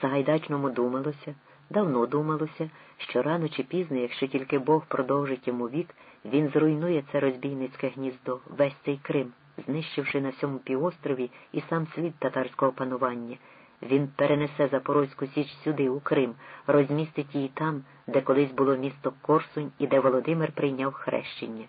Сагайдачному думалося, давно думалося, що рано чи пізно, якщо тільки Бог продовжить йому вік, він зруйнує це розбійницьке гніздо, весь цей Крим, знищивши на всьому півострові і сам слід татарського панування. Він перенесе Запорозьку Січ сюди, у Крим, розмістить її там, де колись було місто Корсунь і де Володимир прийняв хрещення.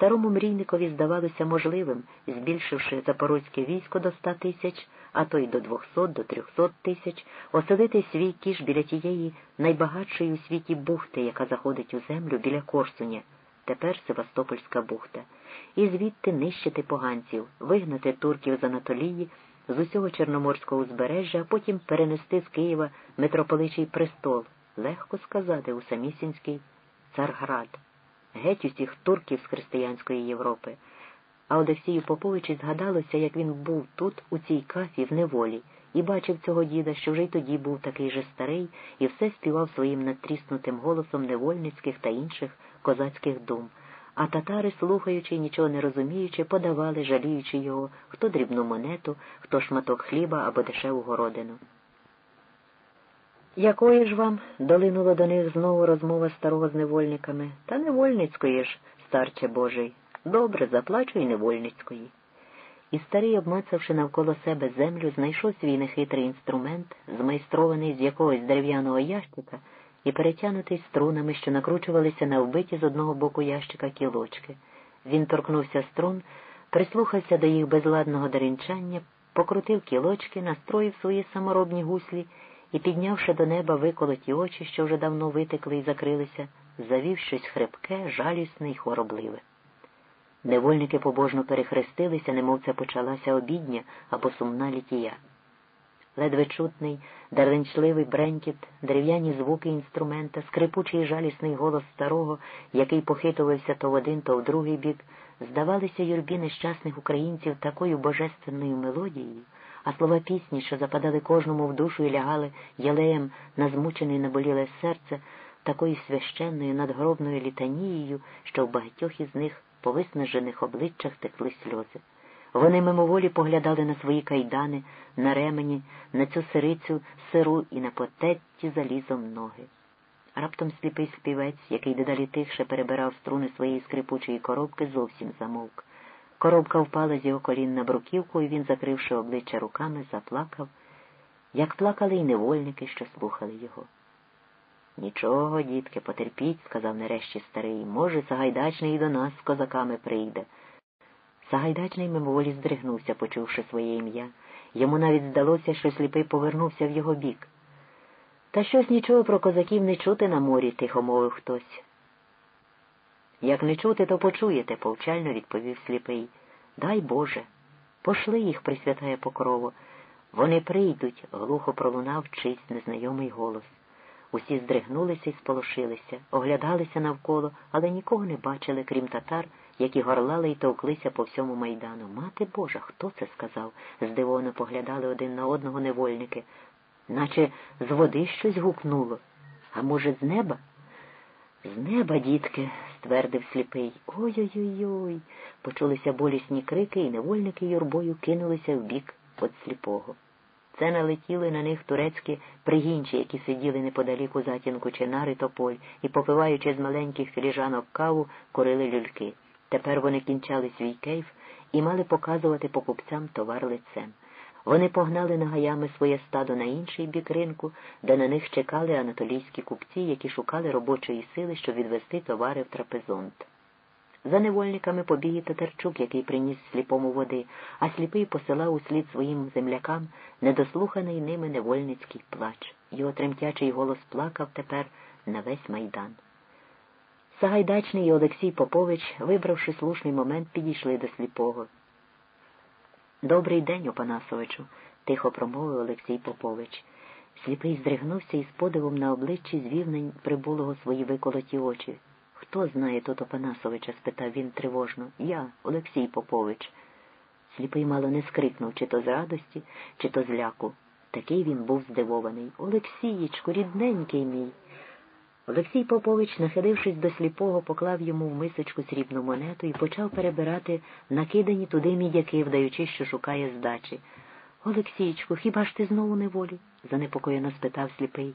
Старому мрійникові здавалося можливим, збільшивши запорозьке військо до ста тисяч, а то й до двохсот, до трьохсот тисяч, осадити свій кіш біля тієї найбагатшої у світі бухти, яка заходить у землю біля Корсуня, тепер Севастопольська бухта, і звідти нищити поганців, вигнати турків з Анатолії, з усього Чорноморського узбережжя, а потім перенести з Києва митрополичий престол, легко сказати, у самісінський Царград геть усіх турків з християнської Європи. А Олексію Поповичі згадалося, як він був тут, у цій кафі, в неволі, і бачив цього діда, що вже й тоді був такий же старий, і все співав своїм натріснутим голосом невольницьких та інших козацьких дум. А татари, слухаючи, нічого не розуміючи, подавали, жаліючи його, хто дрібну монету, хто шматок хліба або дешеву городину. Якої ж вам долинула до них знову розмова старого з невольниками, та невольницької ж, старче Божий, добре заплачу й невольницької. І старий, обмацавши навколо себе землю, знайшов свій нехитрий інструмент, змайстрований з якогось дерев'яного ящика і перетянутий струнами, що накручувалися на вбиті з одного боку ящика кілочки. Він торкнувся струн, прислухався до їх безладного деренчання, покрутив кілочки, настроїв свої саморобні гуслі і, піднявши до неба виколоті очі, що вже давно витекли і закрилися, завів щось хрипке, жалісне й хворобливе. Невольники побожно перехрестилися, немов це почалася обідня або сумна літія. Ледве чутний, дарвенчливий бренькіт, дерев'яні звуки інструмента, скрипучий жалісний голос старого, який похитувався то в один, то в другий бік, здавалися юрбі нещасних українців такою божественною мелодією а слова пісні, що западали кожному в душу і лягали ялеєм на змучене і наболіле серце, такою священною надгробною літанією, що в багатьох із них по виснажених обличчях текли сльози. Вони мимоволі поглядали на свої кайдани, на ремені, на цю сирицю сиру і на потетті залізом ноги. Раптом сліпий співець, який дедалі тихше перебирав струни своєї скрипучої коробки, зовсім замовк. Коробка впала з його колін на бруківку, і він, закривши обличчя руками, заплакав, як плакали й невольники, що слухали його. Нічого, дітки, потерпіть, сказав нарешті старий. Може, Сагайдачний і до нас з козаками прийде. Сагайдачний мимоволі здригнувся, почувши своє ім'я. Йому навіть здалося, що сліпий повернувся в його бік. Та щось нічого про козаків не чути на морі, тихо мовив хтось. Як не чути, то почуєте, повчально відповів сліпий. Дай Боже. Пошли їх, присвятає покрово. Вони прийдуть, глухо пролунав чийсь незнайомий голос. Усі здригнулися і сполошилися, оглядалися навколо, але нікого не бачили, крім татар, які горлали і товклися по всьому майдану. Мати Божа, хто це сказав? здивовано поглядали один на одного невольники. Наче з води щось гукнуло. А може, з неба? З неба, дітки, ствердив сліпий. Ой-ой-ой. Почулися болісні крики, і невольники юрбою кинулися в бік від сліпого. Це налетіли на них турецькі пригінчі, які сиділи неподалік у затінку чинари тополь і, попиваючи з маленьких філіжанок каву, курили люльки. Тепер вони кінчали свій кейф і мали показувати покупцям товар лицем. Вони погнали нагаями своє стадо на інший бік ринку, де на них чекали анатолійські купці, які шукали робочої сили, щоб відвести товари в трапезонт. За невольниками побіг Татарчук, який приніс сліпому води, а сліпий посилав услід своїм землякам недослуханий ними невольницький плач. Його тремтячий голос плакав тепер на весь майдан. Сагайдачний і Олексій Попович, вибравши слушний момент, підійшли до сліпого. Добрий день, Опанасовичу, тихо промовив Олексій Попович. Сліпий здригнувся і з подивом на обличчі звів на прибулого свої виколоті очі. Хто знає тут Опанасовича? спитав він тривожно. Я, Олексій Попович. Сліпий мало не скрикнув, чи то з радості, чи то з ляку. Такий він був здивований. Олексієчку, рідненький мій. Олексій Попович, нахилившись до сліпого, поклав йому в мисочку срібну монету і почав перебирати накидані туди мідяки, вдаючи, що шукає здачі. Олексійчку, хіба ж ти знову неволі? занепокоєно спитав сліпий.